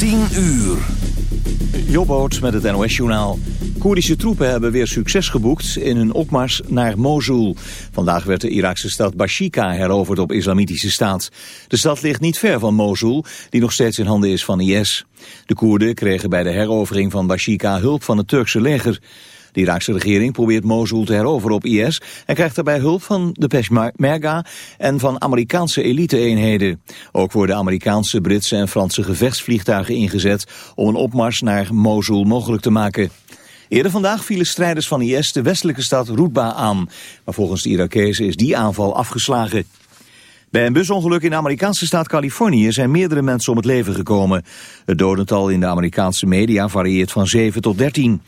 10 uur. Jobboot met het NOS-journaal. Koerdische troepen hebben weer succes geboekt in hun opmars naar Mosul. Vandaag werd de Iraakse stad Bashika heroverd op islamitische staat. De stad ligt niet ver van Mosul, die nog steeds in handen is van IS. De Koerden kregen bij de herovering van Bashika hulp van het Turkse leger. De Iraakse regering probeert Mosul te heroveren op IS... en krijgt daarbij hulp van de Peshmerga en van Amerikaanse elite-eenheden. Ook worden Amerikaanse, Britse en Franse gevechtsvliegtuigen ingezet... om een opmars naar Mosul mogelijk te maken. Eerder vandaag vielen strijders van IS de westelijke stad Roetba aan. Maar volgens de Irakezen is die aanval afgeslagen. Bij een busongeluk in de Amerikaanse staat Californië zijn meerdere mensen om het leven gekomen. Het dodental in de Amerikaanse media varieert van 7 tot 13.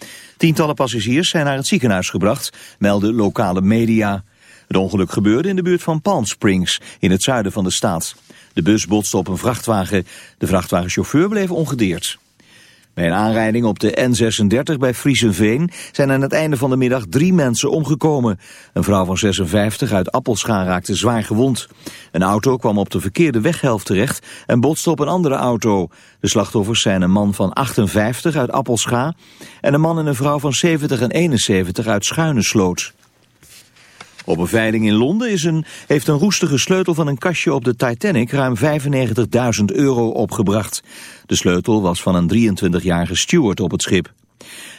Tientallen passagiers zijn naar het ziekenhuis gebracht, melden lokale media. Het ongeluk gebeurde in de buurt van Palm Springs, in het zuiden van de staat. De bus botste op een vrachtwagen. De vrachtwagenchauffeur bleef ongedeerd. Bij een aanrijding op de N36 bij Friesenveen zijn aan het einde van de middag drie mensen omgekomen. Een vrouw van 56 uit Appelscha raakte zwaar gewond. Een auto kwam op de verkeerde weghelft terecht en botste op een andere auto. De slachtoffers zijn een man van 58 uit Appelscha en een man en een vrouw van 70 en 71 uit Schuinesloot. Op een veiling in Londen is een, heeft een roestige sleutel van een kastje op de Titanic ruim 95.000 euro opgebracht. De sleutel was van een 23-jarige steward op het schip.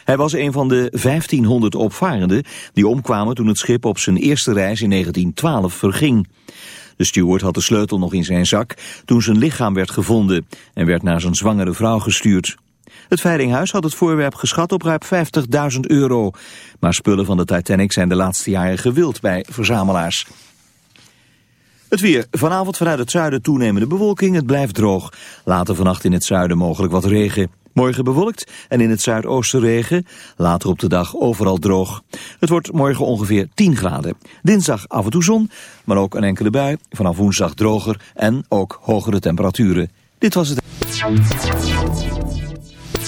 Hij was een van de 1500 opvarenden die omkwamen toen het schip op zijn eerste reis in 1912 verging. De steward had de sleutel nog in zijn zak toen zijn lichaam werd gevonden en werd naar zijn zwangere vrouw gestuurd. Het Veilinghuis had het voorwerp geschat op ruim 50.000 euro. Maar spullen van de Titanic zijn de laatste jaren gewild bij verzamelaars. Het weer. Vanavond vanuit het zuiden toenemende bewolking. Het blijft droog. Later vannacht in het zuiden mogelijk wat regen. Morgen bewolkt en in het zuidoosten regen. Later op de dag overal droog. Het wordt morgen ongeveer 10 graden. Dinsdag af en toe zon, maar ook een enkele bui. Vanaf woensdag droger en ook hogere temperaturen. Dit was het.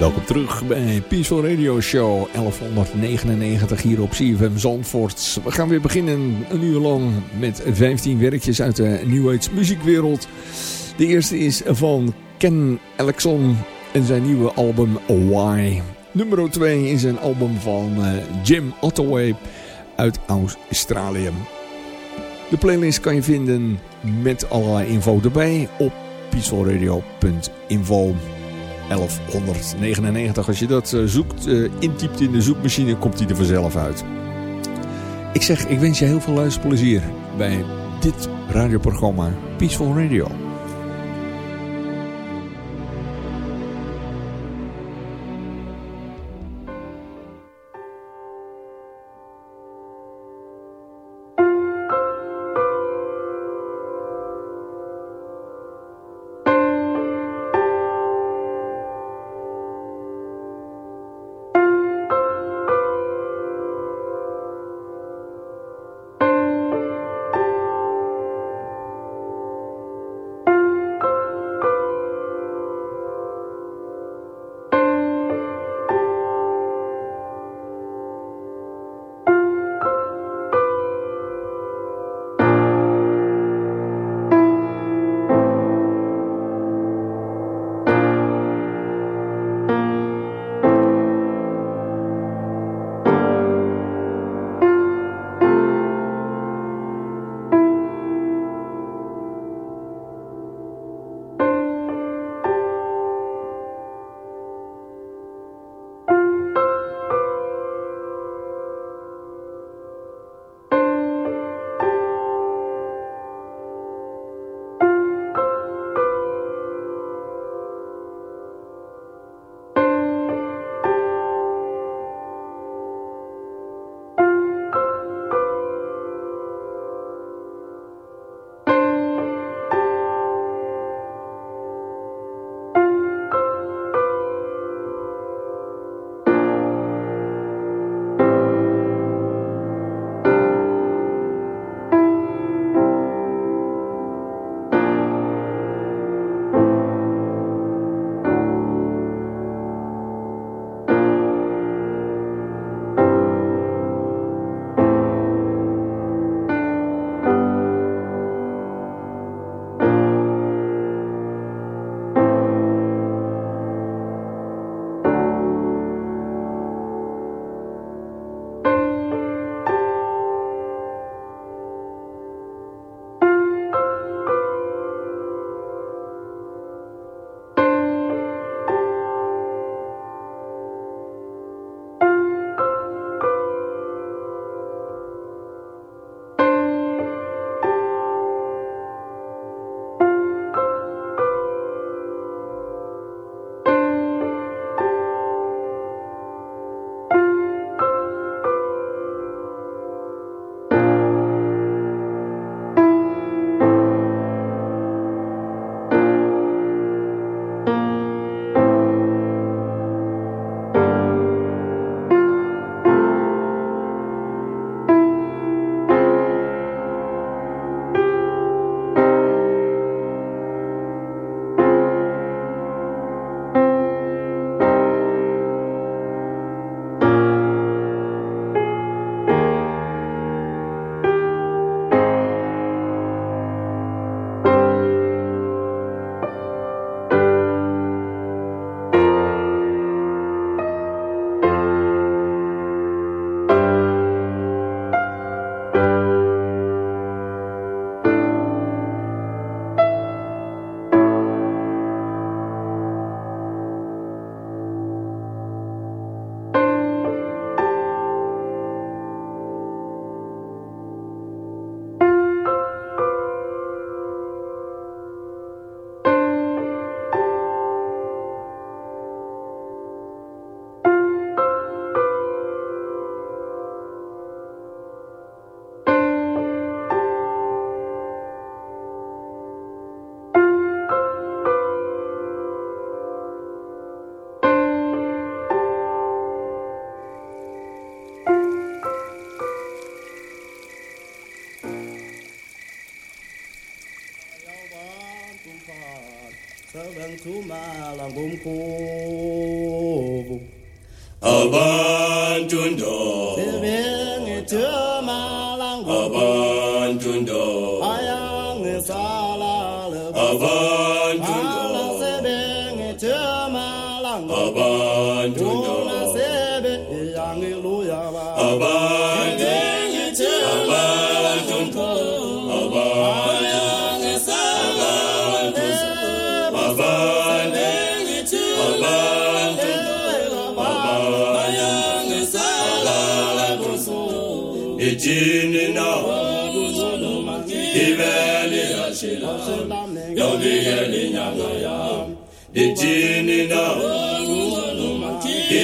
Welkom terug bij Peaceful Radio Show 1199 hier op CFM Zandvoort. We gaan weer beginnen een uur lang met 15 werkjes uit de New Age muziekwereld. De eerste is van Ken Alexon en zijn nieuwe album Why. Nummer 2 is een album van eh, Jim Ottaway uit Australië. De playlist kan je vinden met allerlei info erbij op peacefulradio.info. 1199. Als je dat uh, zoekt, uh, intypt in de zoekmachine, komt hij er vanzelf uit. Ik zeg, ik wens je heel veel luisterplezier bij dit radioprogramma Peaceful Radio. Abantu ndo. Abantu ndo. Ayangisalale abantu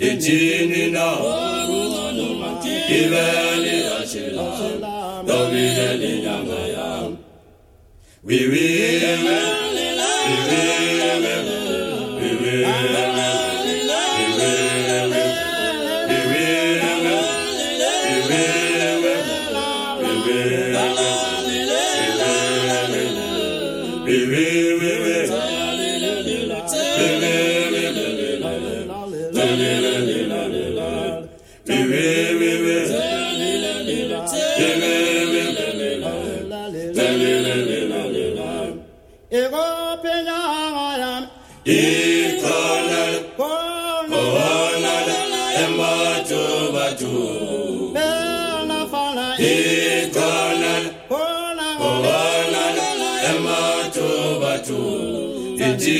intinina ibele yashila dobile linyama ya wiwi Baby.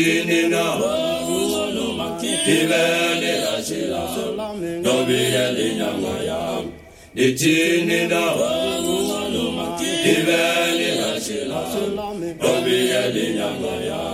nina Ile nina shila Nobi eli nyama ya Niti nina Ile nina shila Nobi eli nyama ya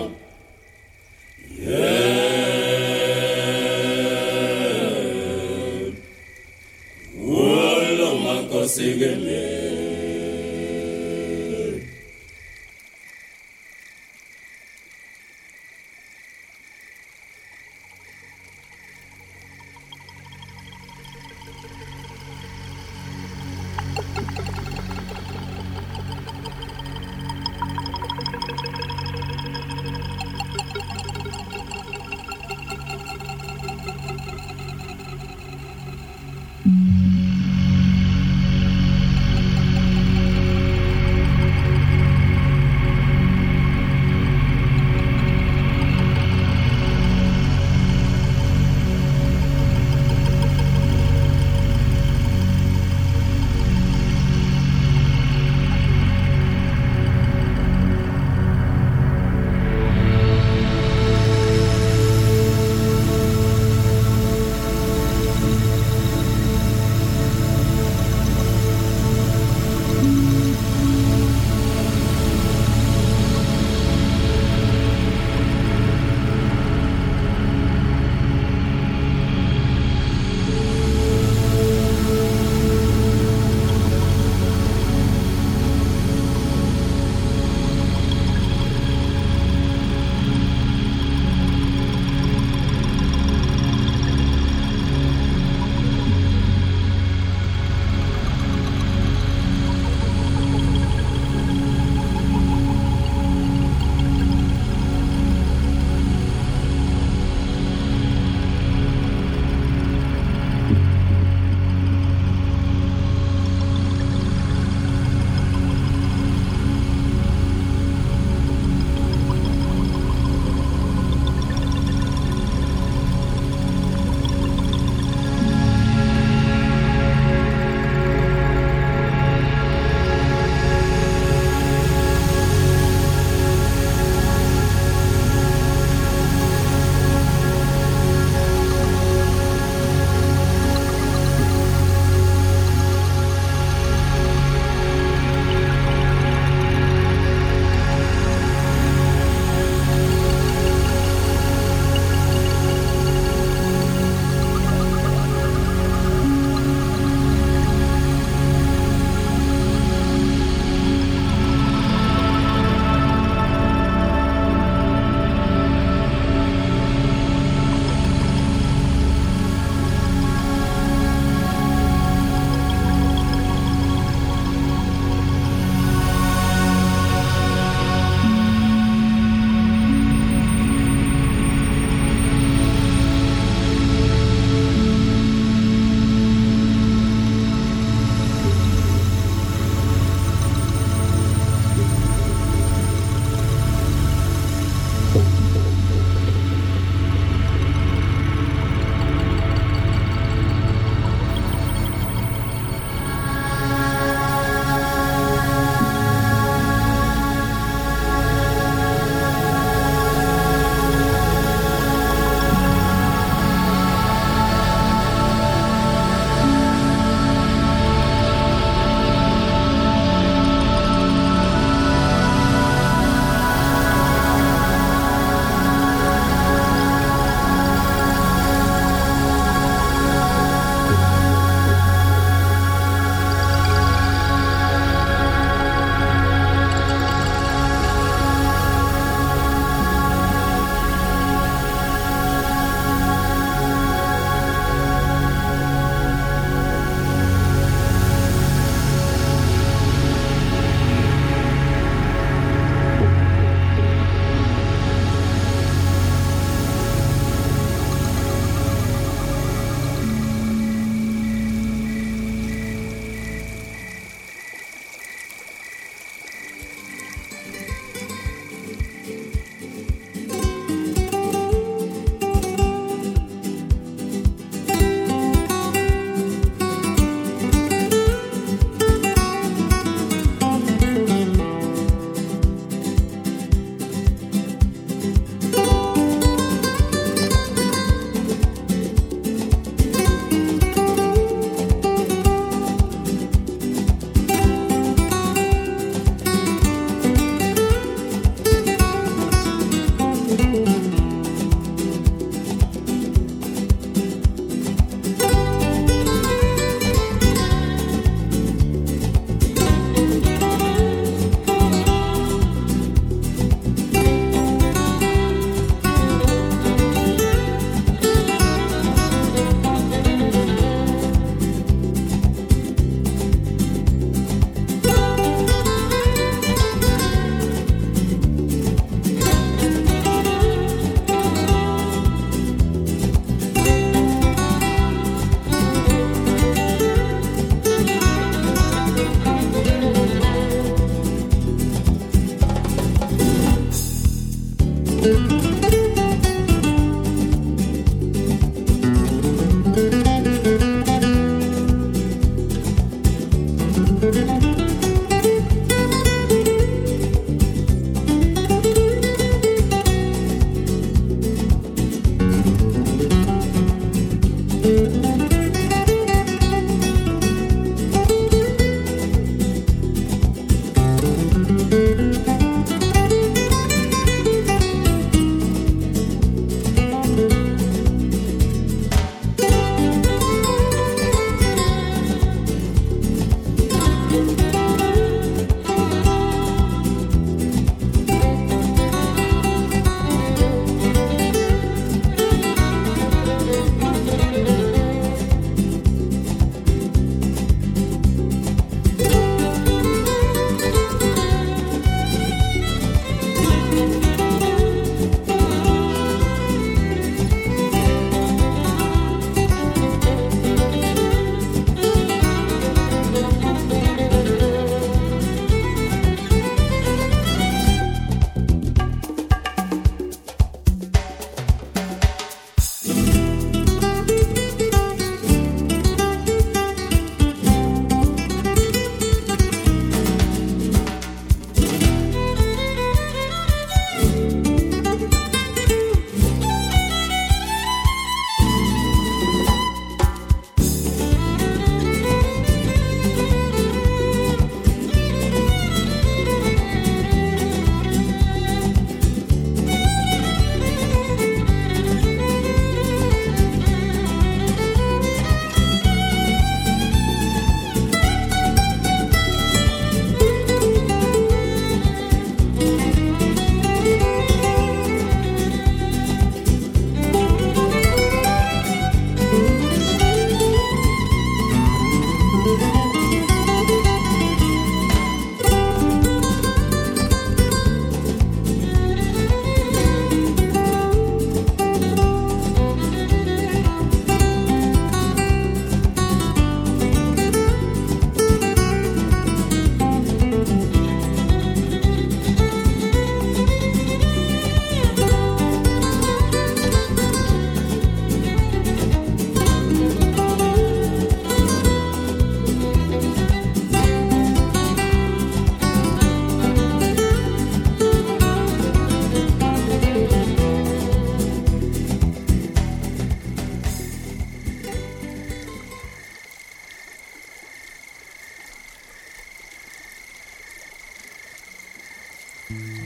Mm-hmm.